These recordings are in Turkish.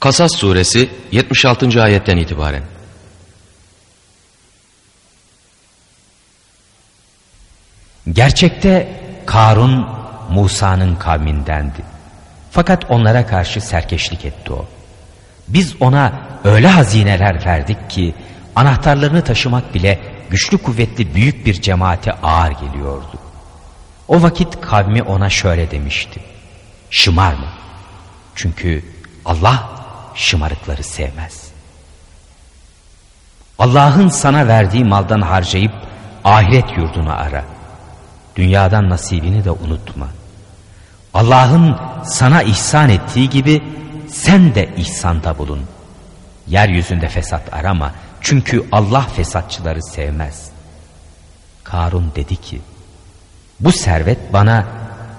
Kasas suresi 76. ayetten itibaren. Gerçekte Karun Musa'nın kavmindendi. Fakat onlara karşı serkeşlik etti o. Biz ona öyle hazineler verdik ki anahtarlarını taşımak bile güçlü kuvvetli büyük bir cemaate ağır geliyordu. O vakit kavmi ona şöyle demişti. Şımar mı? Çünkü Allah şımarıkları sevmez. Allah'ın sana verdiği maldan harcayıp ahiret yurdunu ara. Dünyadan nasibini de unutma. Allah'ın sana ihsan ettiği gibi sen de ihsanda bulun. Yeryüzünde fesat arama çünkü Allah fesatçıları sevmez. Karun dedi ki bu servet bana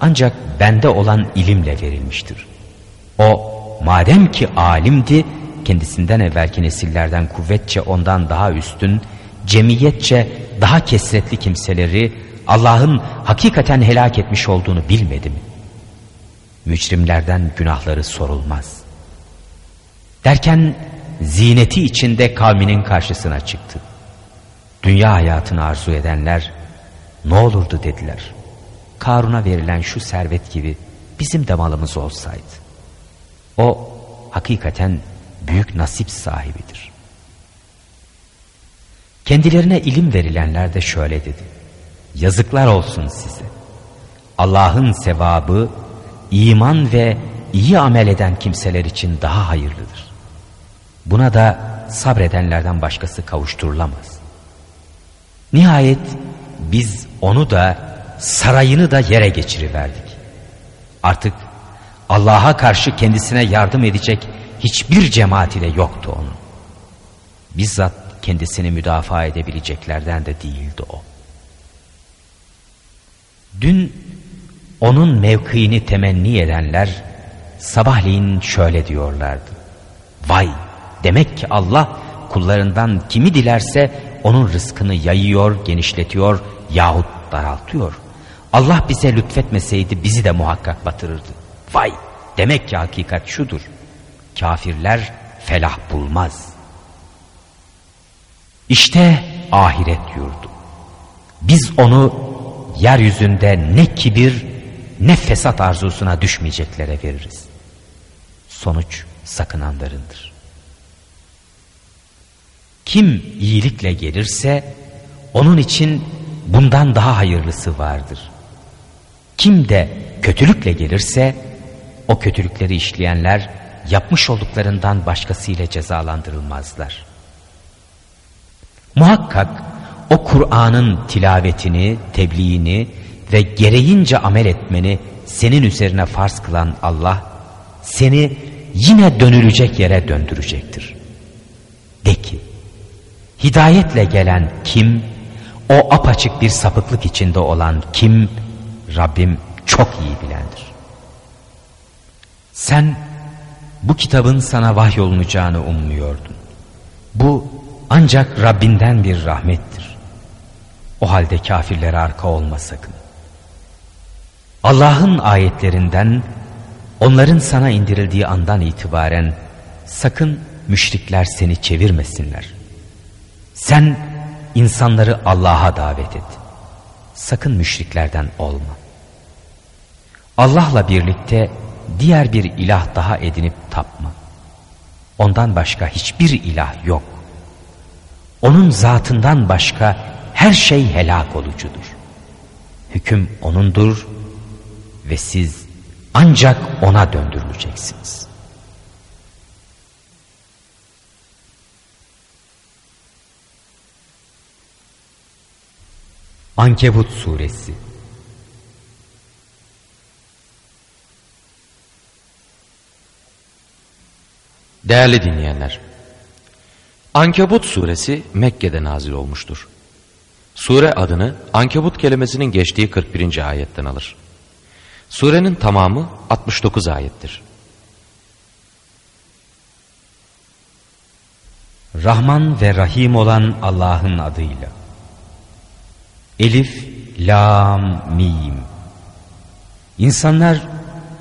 ancak bende olan ilimle verilmiştir. O madem ki alimdi kendisinden evvelki nesillerden kuvvetçe ondan daha üstün, cemiyetçe daha kesretli kimseleri Allah'ın hakikaten helak etmiş olduğunu bilmedi mi? Mücrimlerden günahları sorulmaz. Derken zineti içinde kavminin karşısına çıktı. Dünya hayatını arzu edenler ne olurdu dediler. Karun'a verilen şu servet gibi bizim de malımız olsaydı. O hakikaten büyük nasip sahibidir. Kendilerine ilim verilenler de şöyle dedi. Yazıklar olsun size. Allah'ın sevabı iman ve iyi amel eden kimseler için daha hayırlıdır. Buna da sabredenlerden başkası kavuşturulamaz. Nihayet biz onu da sarayını da yere geçiriverdik. Artık Allah'a karşı kendisine yardım edecek hiçbir cemaat ile yoktu onun. Bizzat kendisini müdafaa edebileceklerden de değildi o. Dün onun mevkiini temenni edenler sabahleyin şöyle diyorlardı. Vay demek ki Allah kullarından kimi dilerse onun rızkını yayıyor, genişletiyor yahut daraltıyor. Allah bize lütfetmeseydi bizi de muhakkak batırırdı. Vay demek ki hakikat şudur. Kafirler felah bulmaz. İşte ahiret yurdu. Biz onu yeryüzünde ne kibir ne fesat arzusuna düşmeyeceklere veririz. Sonuç sakınanlarındır. Kim iyilikle gelirse onun için bundan daha hayırlısı vardır. Kim de kötülükle gelirse o kötülükleri işleyenler yapmış olduklarından başkasıyla cezalandırılmazlar. Muhakkak o Kur'an'ın tilavetini, tebliğini ve gereğince amel etmeni senin üzerine farz kılan Allah seni yine dönülecek yere döndürecektir. De ki hidayetle gelen kim o apaçık bir sapıklık içinde olan kim Rabbim çok iyi bilendir. Sen bu kitabın sana vahyolunacağını ummuyordun. Bu ancak Rabbinden bir rahmettir. O halde kafirlere arka olma sakın. Allah'ın ayetlerinden onların sana indirildiği andan itibaren sakın müşrikler seni çevirmesinler. Sen insanları Allah'a davet et. Sakın müşriklerden olma. Allah'la birlikte diğer bir ilah daha edinip tapma. Ondan başka hiçbir ilah yok. Onun zatından başka her şey helak olucudur. Hüküm O'nundur ve siz ancak O'na döndürüleceksiniz. Ankebut Suresi Değerli dinleyenler, Ankebut suresi Mekke'de nazil olmuştur. Sure adını Ankebut kelimesinin geçtiği 41. ayetten alır. Surenin tamamı 69 ayettir. Rahman ve Rahim olan Allah'ın adıyla. Elif, Lam, Mim. İnsanlar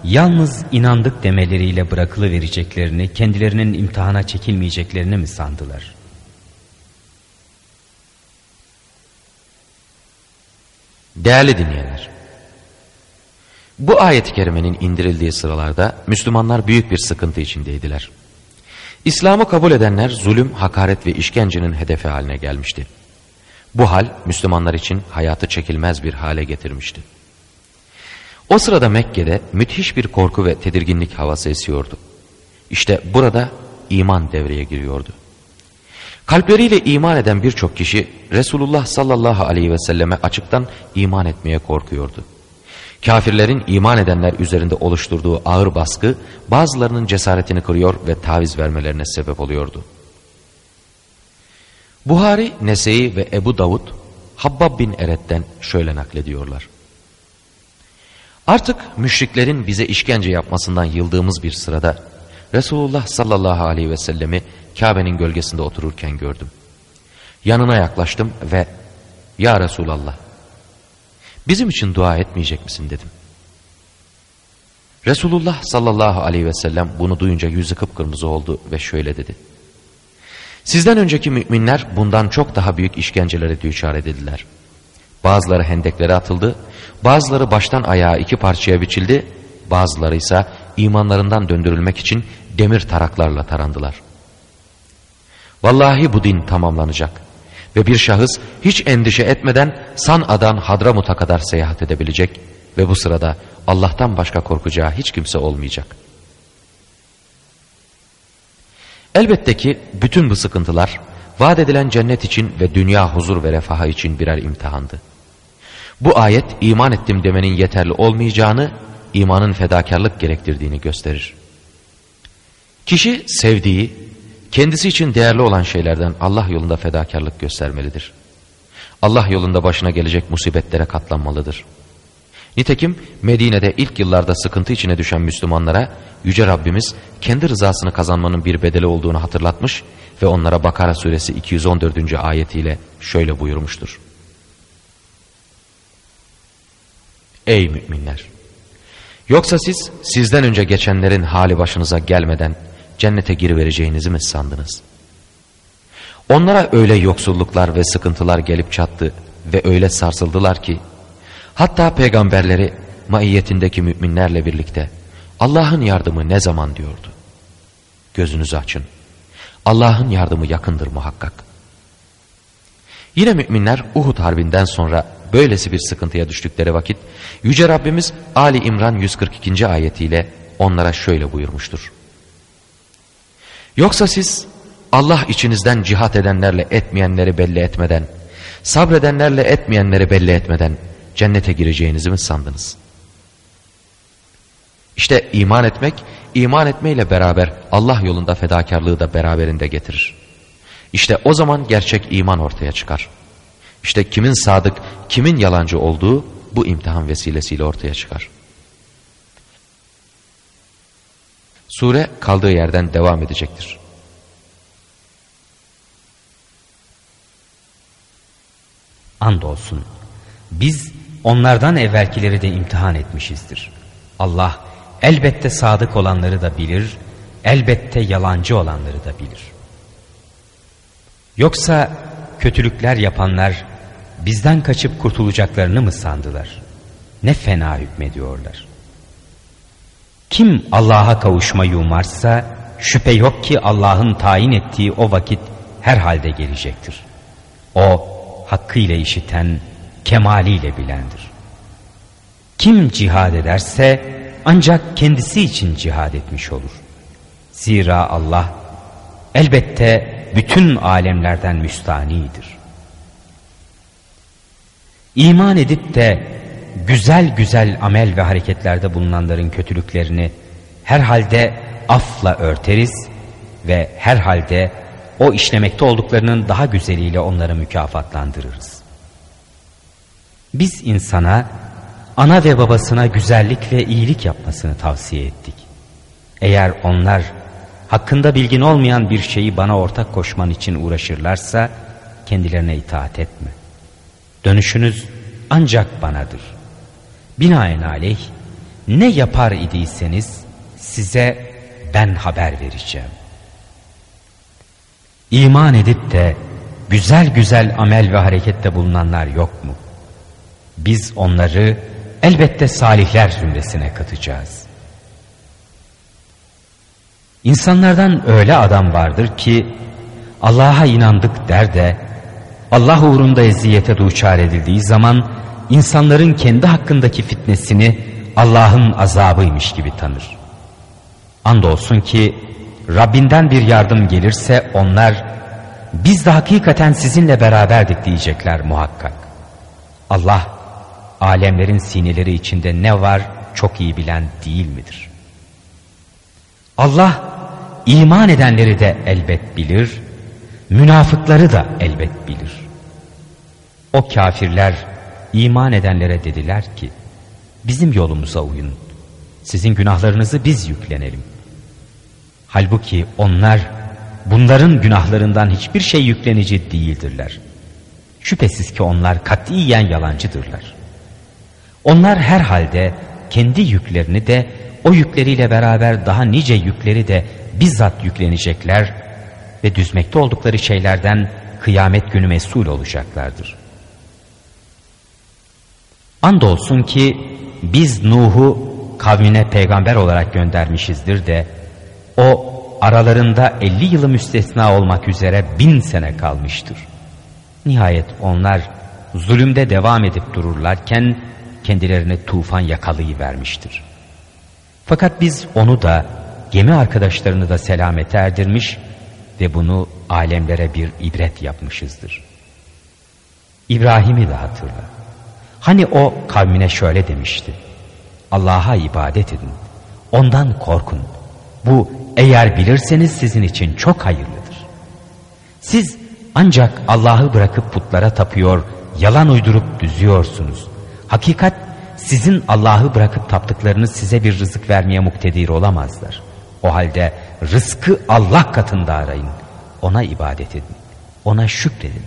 yalnız inandık demeleriyle bırakılı vereceklerini, kendilerinin imtihana çekilmeyeceklerini mi sandılar? Değerli dinleyenler, bu ayet-i kerimenin indirildiği sıralarda Müslümanlar büyük bir sıkıntı içindeydiler. İslam'ı kabul edenler zulüm, hakaret ve işkencenin hedefi haline gelmişti. Bu hal Müslümanlar için hayatı çekilmez bir hale getirmişti. O sırada Mekke'de müthiş bir korku ve tedirginlik havası esiyordu. İşte burada iman devreye giriyordu. Kalpleriyle iman eden birçok kişi Resulullah sallallahu aleyhi ve selleme açıktan iman etmeye korkuyordu. Kafirlerin iman edenler üzerinde oluşturduğu ağır baskı bazılarının cesaretini kırıyor ve taviz vermelerine sebep oluyordu. Buhari, Nese'yi ve Ebu Davud Habbab bin Eret'ten şöyle naklediyorlar. Artık müşriklerin bize işkence yapmasından yıldığımız bir sırada Resulullah sallallahu aleyhi ve sellemi Kabe'nin gölgesinde otururken gördüm. Yanına yaklaştım ve Ya Resulallah bizim için dua etmeyecek misin dedim. Resulullah sallallahu aleyhi ve sellem bunu duyunca yüzü kıpkırmızı oldu ve şöyle dedi. Sizden önceki müminler bundan çok daha büyük işkencelere düçar edildiler. Bazıları hendeklere atıldı, bazıları baştan ayağa iki parçaya biçildi, bazıları ise imanlarından döndürülmek için demir taraklarla tarandılar. Vallahi bu din tamamlanacak ve bir şahıs hiç endişe etmeden San'a'dan Hadramut'a kadar seyahat edebilecek ve bu sırada Allah'tan başka korkacağı hiç kimse olmayacak. Elbette ki bütün bu sıkıntılar vaat edilen cennet için ve dünya huzur ve refaha için birer imtihandı. Bu ayet iman ettim demenin yeterli olmayacağını, imanın fedakarlık gerektirdiğini gösterir. Kişi sevdiği, kendisi için değerli olan şeylerden Allah yolunda fedakarlık göstermelidir. Allah yolunda başına gelecek musibetlere katlanmalıdır. Nitekim Medine'de ilk yıllarda sıkıntı içine düşen Müslümanlara Yüce Rabbimiz kendi rızasını kazanmanın bir bedeli olduğunu hatırlatmış ve onlara Bakara suresi 214. ayetiyle şöyle buyurmuştur. Ey müminler! Yoksa siz sizden önce geçenlerin hali başınıza gelmeden cennete girivereceğinizi mi sandınız? Onlara öyle yoksulluklar ve sıkıntılar gelip çattı ve öyle sarsıldılar ki hatta peygamberleri maiyetindeki müminlerle birlikte Allah'ın yardımı ne zaman diyordu? Gözünüzü açın. Allah'ın yardımı yakındır muhakkak. Yine müminler Uhud harbinden sonra böylesi bir sıkıntıya düştükleri vakit Yüce Rabbimiz Ali İmran 142. ayetiyle onlara şöyle buyurmuştur. Yoksa siz Allah içinizden cihat edenlerle etmeyenleri belli etmeden, sabredenlerle etmeyenleri belli etmeden cennete gireceğinizi mi sandınız? İşte iman etmek, iman etmeyle beraber Allah yolunda fedakarlığı da beraberinde getirir. İşte o zaman gerçek iman ortaya çıkar. İşte kimin sadık, kimin yalancı olduğu bu imtihan vesilesiyle ortaya çıkar. Sure kaldığı yerden devam edecektir. Andolsun biz onlardan evvelkileri de imtihan etmişizdir. Allah elbette sadık olanları da bilir, elbette yalancı olanları da bilir. Yoksa kötülükler yapanlar bizden kaçıp kurtulacaklarını mı sandılar? Ne fena hükmediyorlar. Kim Allah'a kavuşmayı umarsa şüphe yok ki Allah'ın tayin ettiği o vakit herhalde gelecektir. O hakkıyla işiten, kemaliyle bilendir. Kim cihad ederse ancak kendisi için cihad etmiş olur. Zira Allah elbette bütün alemlerden müstanidir. İman edip de güzel güzel amel ve hareketlerde bulunanların kötülüklerini herhalde afla örteriz ve herhalde o işlemekte olduklarının daha güzeliyle onları mükafatlandırırız. Biz insana ana ve babasına güzellik ve iyilik yapmasını tavsiye ettik. Eğer onlar hakkında bilgin olmayan bir şeyi bana ortak koşman için uğraşırlarsa kendilerine itaat etme. Dönüşünüz ancak banadır. Binaenaleyh ne yapar idiyseniz size ben haber vereceğim. İman edip de güzel güzel amel ve harekette bulunanlar yok mu? Biz onları elbette salihler zümresine katacağız. İnsanlardan öyle adam vardır ki Allah'a inandık der de Allah uğrunda eziyete duçar edildiği zaman insanların kendi hakkındaki fitnesini Allah'ın azabıymış gibi tanır. Andolsun ki Rabbinden bir yardım gelirse onlar biz de hakikaten sizinle beraberdik diyecekler muhakkak. Allah alemlerin sineleri içinde ne var çok iyi bilen değil midir? Allah iman edenleri de elbet bilir, münafıkları da elbet bilir. O kafirler iman edenlere dediler ki, bizim yolumuza uyun, sizin günahlarınızı biz yüklenelim. Halbuki onlar bunların günahlarından hiçbir şey yüklenici değildirler. Şüphesiz ki onlar katiyen yalancıdırlar. Onlar herhalde kendi yüklerini de o yükleriyle beraber daha nice yükleri de bizzat yüklenecekler ve düzmekte oldukları şeylerden kıyamet günü mesul olacaklardır. Andolsun ki biz Nuh'u kavmine peygamber olarak göndermişizdir de o aralarında elli yılı müstesna olmak üzere bin sene kalmıştır. Nihayet onlar zulümde devam edip dururlarken kendilerine tufan yakalıyı vermiştir. Fakat biz onu da gemi arkadaşlarını da selamete erdirmiş ve bunu alemlere bir ibret yapmışızdır. İbrahim'i de hatırla. Hani o kavmine şöyle demişti. Allah'a ibadet edin. Ondan korkun. Bu eğer bilirseniz sizin için çok hayırlıdır. Siz ancak Allah'ı bırakıp putlara tapıyor, yalan uydurup düzüyorsunuz. Hakikat sizin Allah'ı bırakıp taptıklarınız size bir rızık vermeye muktedir olamazlar. O halde rızkı Allah katında arayın. Ona ibadet edin. Ona şükredin.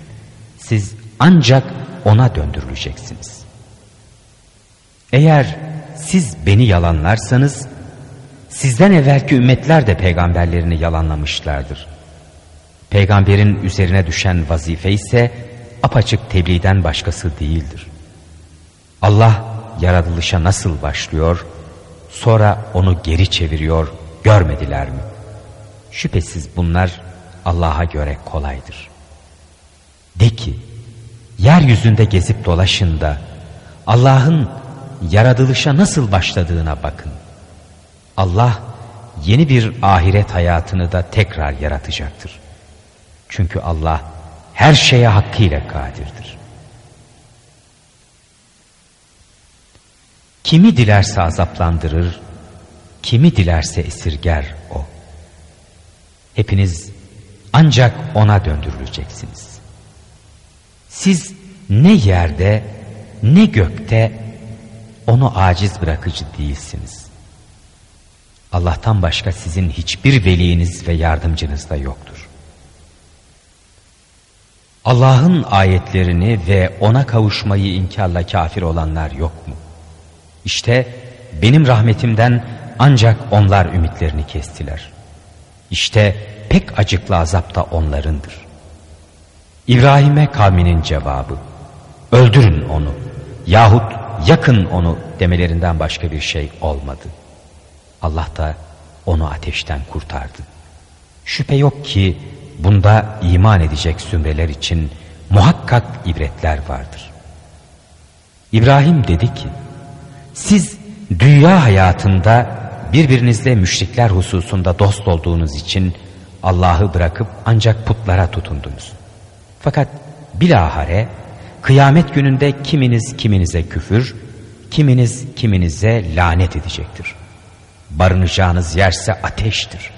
Siz ancak ona döndürüleceksiniz. Eğer siz beni yalanlarsanız sizden evvelki ümmetler de peygamberlerini yalanlamışlardır. Peygamberin üzerine düşen vazife ise apaçık tebliğden başkası değildir. Allah yaratılışa nasıl başlıyor, sonra onu geri çeviriyor, görmediler mi? Şüphesiz bunlar Allah'a göre kolaydır. De ki, yeryüzünde gezip dolaşın da Allah'ın yaratılışa nasıl başladığına bakın. Allah yeni bir ahiret hayatını da tekrar yaratacaktır. Çünkü Allah her şeye hakkıyla kadirdir. Kimi dilerse azaplandırır, kimi dilerse esirger o. Hepiniz ancak ona döndürüleceksiniz. Siz ne yerde ne gökte onu aciz bırakıcı değilsiniz. Allah'tan başka sizin hiçbir veliniz ve yardımcınız da yoktur. Allah'ın ayetlerini ve ona kavuşmayı inkarla kafir olanlar yok mu? İşte benim rahmetimden ancak onlar ümitlerini kestiler. İşte pek acıklı azap da onlarındır. İbrahim'e kavminin cevabı, öldürün onu yahut yakın onu demelerinden başka bir şey olmadı. Allah da onu ateşten kurtardı. Şüphe yok ki bunda iman edecek zümreler için muhakkak ibretler vardır. İbrahim dedi ki, siz dünya hayatında birbirinizle müşrikler hususunda dost olduğunuz için Allah'ı bırakıp ancak putlara tutundunuz. Fakat bilahare kıyamet gününde kiminiz kiminize küfür, kiminiz kiminize lanet edecektir. Barınacağınız yerse ateştir.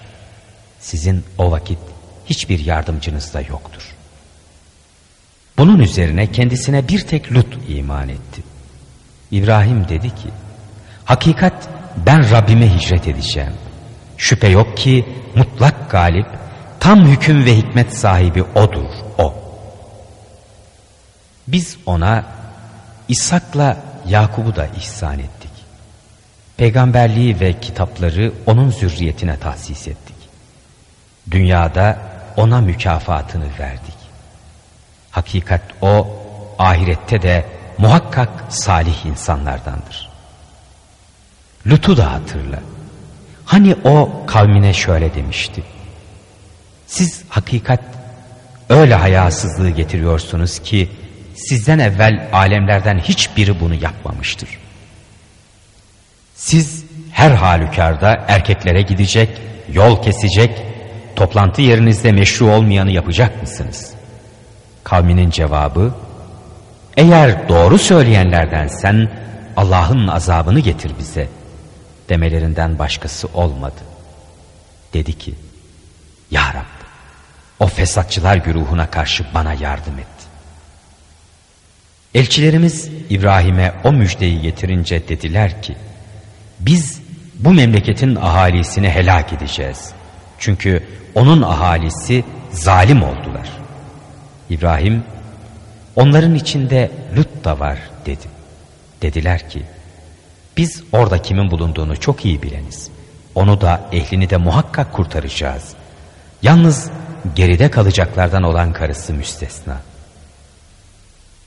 Sizin o vakit hiçbir yardımcınız da yoktur. Bunun üzerine kendisine bir tek Lut iman etti. İbrahim dedi ki, Hakikat ben Rabbime hicret edeceğim. Şüphe yok ki mutlak galip, tam hüküm ve hikmet sahibi O'dur, O. Biz ona İshak'la Yakub'u da ihsan ettik. Peygamberliği ve kitapları onun zürriyetine tahsis ettik. Dünyada ona mükafatını verdik. Hakikat o ahirette de muhakkak salih insanlardandır. Lut'u da hatırla. Hani o kavmine şöyle demişti. Siz hakikat öyle hayasızlığı getiriyorsunuz ki sizden evvel alemlerden hiçbiri bunu yapmamıştır. Siz her halükarda erkeklere gidecek, yol kesecek, toplantı yerinizde meşru olmayanı yapacak mısınız? Kavminin cevabı, eğer doğru söyleyenlerden sen Allah'ın azabını getir bize demelerinden başkası olmadı. Dedi ki, Ya Rab, o fesatçılar güruhuna karşı bana yardım et. Elçilerimiz İbrahim'e o müjdeyi getirince dediler ki, biz bu memleketin ahalisini helak edeceğiz. Çünkü onun ahalisi zalim oldular. İbrahim, onların içinde Lut da var dedi. Dediler ki, biz orada kimin bulunduğunu çok iyi bileniz. Onu da ehlini de muhakkak kurtaracağız. Yalnız geride kalacaklardan olan karısı müstesna.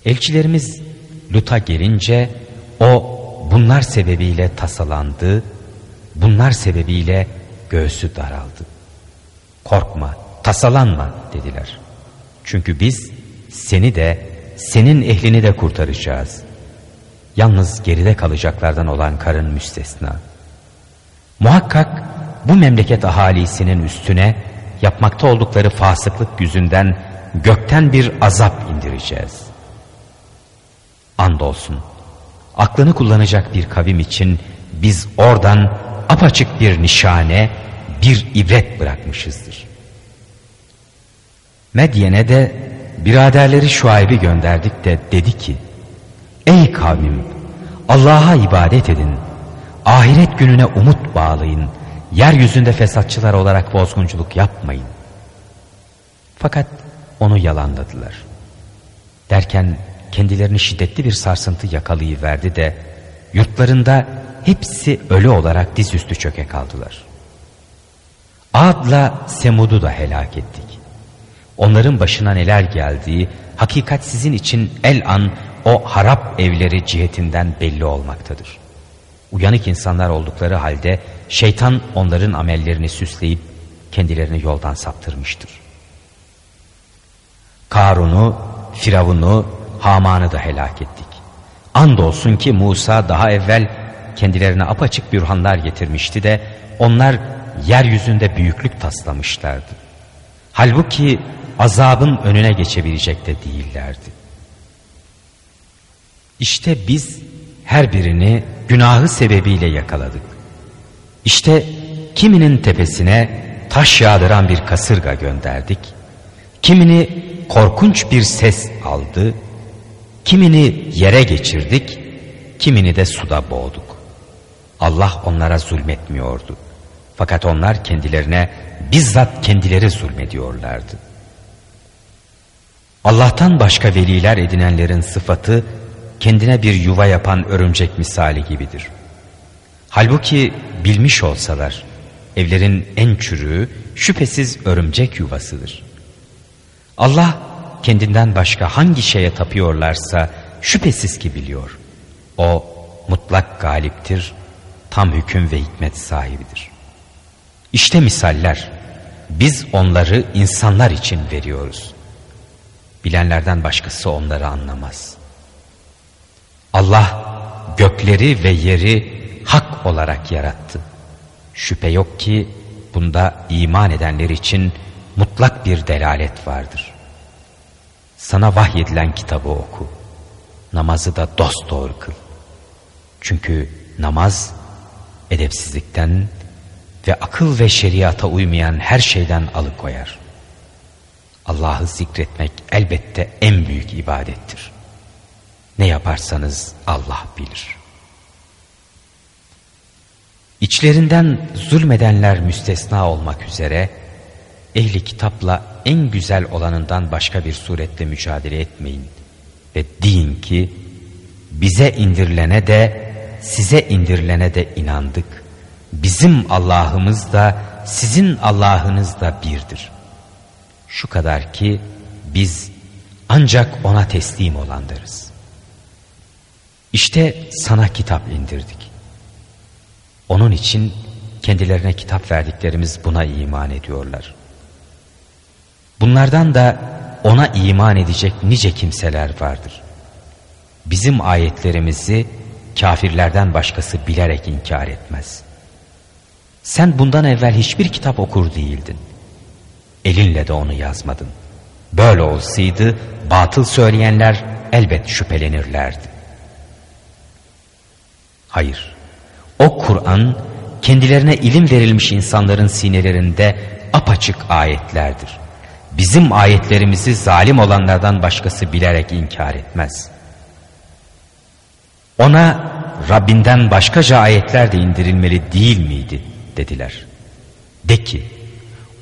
Elçilerimiz Lut'a gelince o bunlar sebebiyle tasalandı, bunlar sebebiyle göğsü daraldı. Korkma, tasalanma dediler. Çünkü biz seni de senin ehlini de kurtaracağız. Yalnız geride kalacaklardan olan karın müstesna. Muhakkak bu memleket ahalisinin üstüne yapmakta oldukları fasıklık yüzünden gökten bir azap indireceğiz. Andolsun aklını kullanacak bir kavim için biz oradan apaçık bir nişane, bir ibret bırakmışızdır. Medyen'e de biraderleri Şuayb'i gönderdik de dedi ki, Ey kavmim! Allah'a ibadet edin. Ahiret gününe umut bağlayın. Yeryüzünde fesatçılar olarak bozgunculuk yapmayın. Fakat onu yalanladılar. Derken kendilerini şiddetli bir sarsıntı yakalayıverdi de yurtlarında hepsi ölü olarak dizüstü çöke kaldılar. Ad'la Semud'u da helak ettik. Onların başına neler geldiği hakikat sizin için el an o harap evleri cihetinden belli olmaktadır. Uyanık insanlar oldukları halde şeytan onların amellerini süsleyip kendilerini yoldan saptırmıştır. Karun'u, Firavun'u, Haman'ı da helak ettik. Andolsun ki Musa daha evvel kendilerine apaçık bürhanlar getirmişti de onlar yeryüzünde büyüklük taslamışlardı. Halbuki azabın önüne geçebilecek de değillerdi. İşte biz her birini günahı sebebiyle yakaladık. İşte kiminin tepesine taş yağdıran bir kasırga gönderdik. Kimini korkunç bir ses aldı. Kimini yere geçirdik. Kimini de suda boğduk. Allah onlara zulmetmiyordu. Fakat onlar kendilerine bizzat kendileri zulmediyorlardı. Allah'tan başka veliler edinenlerin sıfatı kendine bir yuva yapan örümcek misali gibidir. Halbuki bilmiş olsalar evlerin en çürüğü şüphesiz örümcek yuvasıdır. Allah kendinden başka hangi şeye tapıyorlarsa şüphesiz ki biliyor. O mutlak galiptir, tam hüküm ve hikmet sahibidir. İşte misaller. Biz onları insanlar için veriyoruz. Bilenlerden başkası onları anlamaz. Allah gökleri ve yeri hak olarak yarattı. Şüphe yok ki bunda iman edenler için mutlak bir delalet vardır. Sana vahyedilen kitabı oku. Namazı da dosdoğru kıl. Çünkü namaz edepsizlikten ve akıl ve şeriata uymayan her şeyden alıkoyar. Allah'ı zikretmek elbette en büyük ibadettir. Ne yaparsanız Allah bilir. İçlerinden zulmedenler müstesna olmak üzere ehli kitapla en güzel olanından başka bir surette mücadele etmeyin ve deyin ki bize indirilene de size indirilene de inandık. Bizim Allah'ımız da sizin Allah'ınız da birdir. Şu kadar ki biz ancak ona teslim olanlarız. İşte sana kitap indirdik. Onun için kendilerine kitap verdiklerimiz buna iman ediyorlar. Bunlardan da ona iman edecek nice kimseler vardır. Bizim ayetlerimizi kafirlerden başkası bilerek inkar etmez. Sen bundan evvel hiçbir kitap okur değildin. Elinle de onu yazmadın. Böyle olsaydı batıl söyleyenler elbet şüphelenirlerdi. Hayır, o Kur'an kendilerine ilim verilmiş insanların sinelerinde apaçık ayetlerdir. Bizim ayetlerimizi zalim olanlardan başkası bilerek inkar etmez. Ona Rabbinden başkaca ayetler de indirilmeli değil miydi dediler. De ki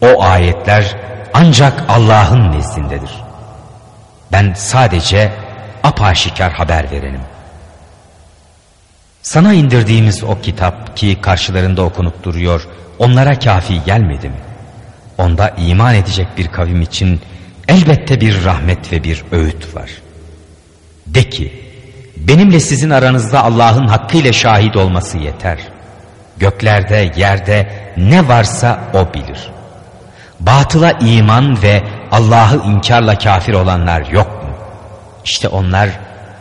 o ayetler ancak Allah'ın nezdindedir. Ben sadece apaşikar haber verenim. Sana indirdiğimiz o kitap ki karşılarında okunup duruyor onlara kafi gelmedi mi? Onda iman edecek bir kavim için elbette bir rahmet ve bir öğüt var. De ki benimle sizin aranızda Allah'ın hakkıyla şahit olması yeter. Göklerde yerde ne varsa o bilir. Batıla iman ve Allah'ı inkarla kafir olanlar yok mu? İşte onlar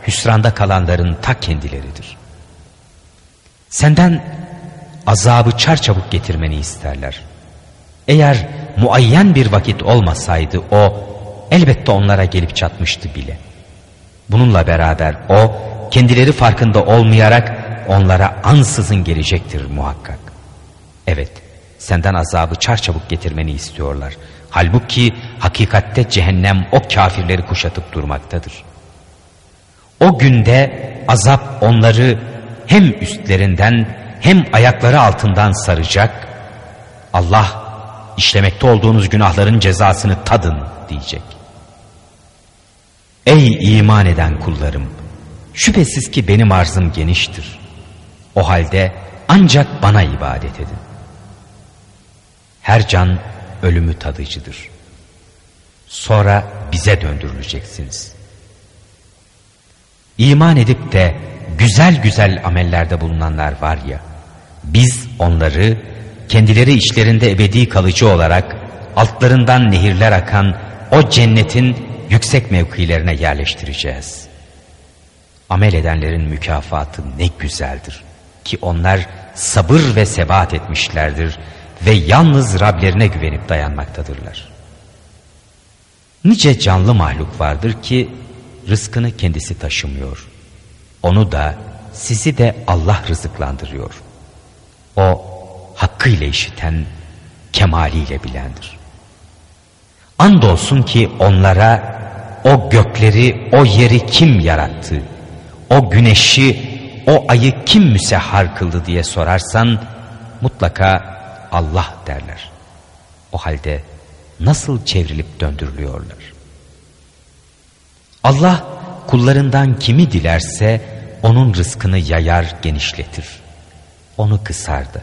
hüsranda kalanların ta kendileridir. Senden azabı çarçabuk getirmeni isterler. Eğer muayyen bir vakit olmasaydı o elbette onlara gelip çatmıştı bile. Bununla beraber o kendileri farkında olmayarak onlara ansızın gelecektir muhakkak. Evet senden azabı çarçabuk getirmeni istiyorlar. Halbuki hakikatte cehennem o kafirleri kuşatıp durmaktadır. O günde azap onları hem üstlerinden hem ayakları altından saracak. Allah işlemekte olduğunuz günahların cezasını tadın diyecek. Ey iman eden kullarım! Şüphesiz ki benim arzım geniştir. O halde ancak bana ibadet edin. Her can ölümü tadıcıdır. Sonra bize döndürüleceksiniz. İman edip de güzel güzel amellerde bulunanlar var ya, biz onları kendileri içlerinde ebedi kalıcı olarak altlarından nehirler akan o cennetin yüksek mevkilerine yerleştireceğiz. Amel edenlerin mükafatı ne güzeldir ki onlar sabır ve sebat etmişlerdir ve yalnız Rablerine güvenip dayanmaktadırlar. Nice canlı mahluk vardır ki rızkını kendisi taşımıyor. Onu da sizi de Allah rızıklandırıyor. O hakkıyla işiten, kemaliyle bilendir. Andolsun ki onlara o gökleri, o yeri kim yarattı? O güneşi, o ayı kim müsehhar kıldı diye sorarsan mutlaka Allah derler. O halde nasıl çevrilip döndürülüyorlar? Allah kullarından kimi dilerse onun rızkını yayar genişletir. Onu kısardı.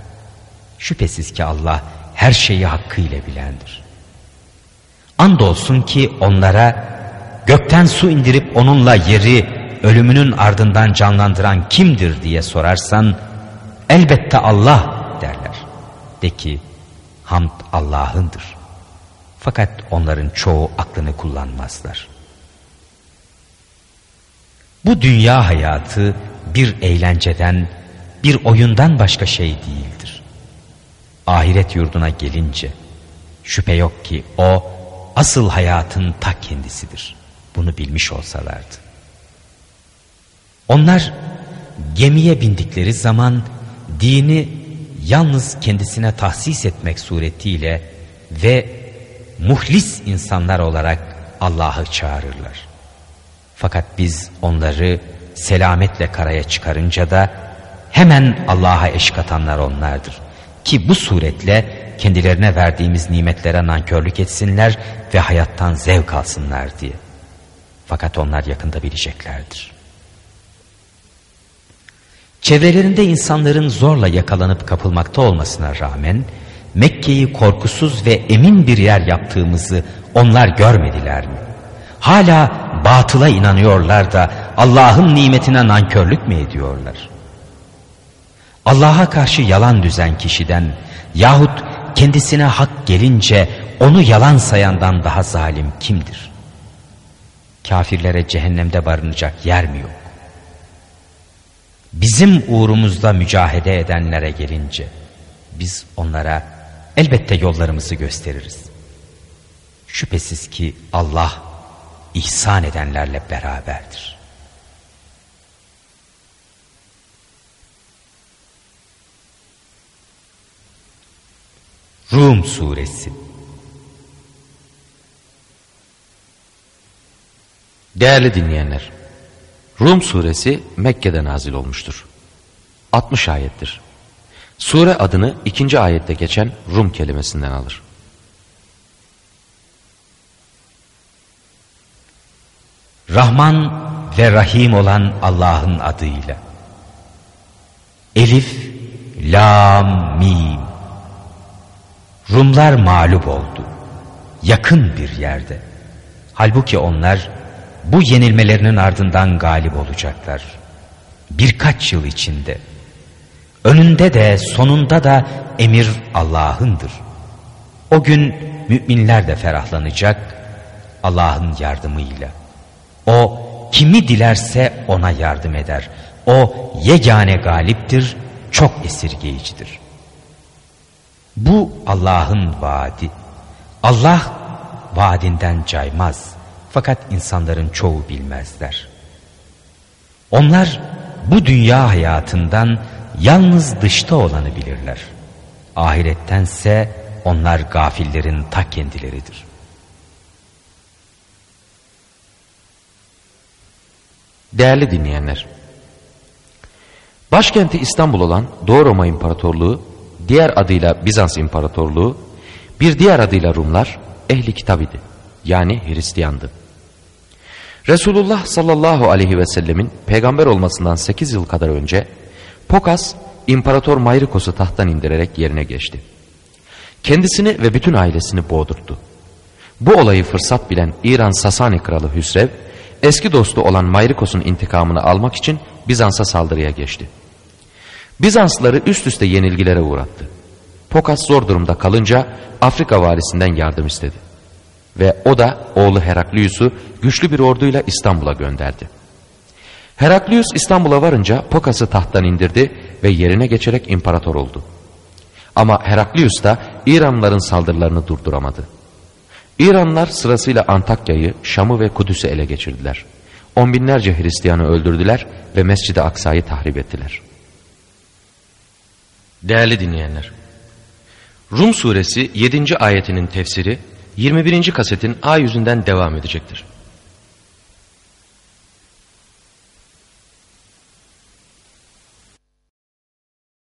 Şüphesiz ki Allah her şeyi hakkıyla bilendir. Andolsun ki onlara gökten su indirip onunla yeri ölümünün ardından canlandıran kimdir diye sorarsan elbette Allah derler. De ki hamd Allah'ındır. Fakat onların çoğu aklını kullanmazlar. Bu dünya hayatı bir eğlenceden, bir oyundan başka şey değildir. Ahiret yurduna gelince şüphe yok ki o asıl hayatın ta kendisidir. Bunu bilmiş olsalardı. Onlar gemiye bindikleri zaman dini yalnız kendisine tahsis etmek suretiyle ve muhlis insanlar olarak Allah'ı çağırırlar. Fakat biz onları selametle karaya çıkarınca da hemen Allah'a eş katanlar onlardır. Ki bu suretle kendilerine verdiğimiz nimetlere nankörlük etsinler ve hayattan zevk alsınlar diye. Fakat onlar yakında bileceklerdir. Çevrelerinde insanların zorla yakalanıp kapılmakta olmasına rağmen Mekke'yi korkusuz ve emin bir yer yaptığımızı onlar görmediler mi? Hala batıla inanıyorlar da Allah'ın nimetine nankörlük mü ediyorlar? Allah'a karşı yalan düzen kişiden yahut kendisine hak gelince onu yalan sayandan daha zalim kimdir? Kafirlere cehennemde barınacak yer mi yok? Bizim uğrumuzda mücahede edenlere gelince biz onlara elbette yollarımızı gösteririz. Şüphesiz ki Allah ihsan edenlerle beraberdir. Rum Suresi Değerli dinleyenler, Rum suresi Mekke'de nazil olmuştur. 60 ayettir. Sure adını ikinci ayette geçen Rum kelimesinden alır. Rahman ve Rahim olan Allah'ın adıyla. Elif, Lam, Mim. Rumlar mağlup oldu. Yakın bir yerde. Halbuki onlar bu yenilmelerinin ardından galip olacaklar. Birkaç yıl içinde. Önünde de sonunda da emir Allah'ındır. O gün müminler de ferahlanacak Allah'ın yardımıyla. O kimi dilerse ona yardım eder. O yegane galiptir, çok esirgeyicidir. Bu Allah'ın vaadi. Allah vaadinden caymaz. Fakat insanların çoğu bilmezler. Onlar bu dünya hayatından yalnız dışta olanı bilirler. Ahirettense onlar gafillerin ta kendileridir. Değerli dinleyenler, başkenti İstanbul olan Doğu Roma İmparatorluğu, diğer adıyla Bizans İmparatorluğu, bir diğer adıyla Rumlar, ehli kitap idi. Yani Hristiyandı. Resulullah sallallahu aleyhi ve sellemin peygamber olmasından 8 yıl kadar önce Pokas İmparator Mayrikos'u tahttan indirerek yerine geçti. Kendisini ve bütün ailesini boğdurttu. Bu olayı fırsat bilen İran Sasani kralı Hüsrev eski dostu olan Mayrikos'un intikamını almak için Bizans'a saldırıya geçti. Bizansları üst üste yenilgilere uğrattı. Pokas zor durumda kalınca Afrika valisinden yardım istedi. Ve o da oğlu Heraklius'u güçlü bir orduyla İstanbul'a gönderdi. Heraklius İstanbul'a varınca Pokas'ı tahttan indirdi ve yerine geçerek imparator oldu. Ama Heraklius da İranlıların saldırılarını durduramadı. İranlılar sırasıyla Antakya'yı, Şam'ı ve Kudüs'ü ele geçirdiler. On binlerce Hristiyanı öldürdüler ve Mescid-i Aksa'yı tahrip ettiler. Değerli dinleyenler, Rum suresi 7. ayetinin tefsiri 21. kasetin A yüzünden devam edecektir.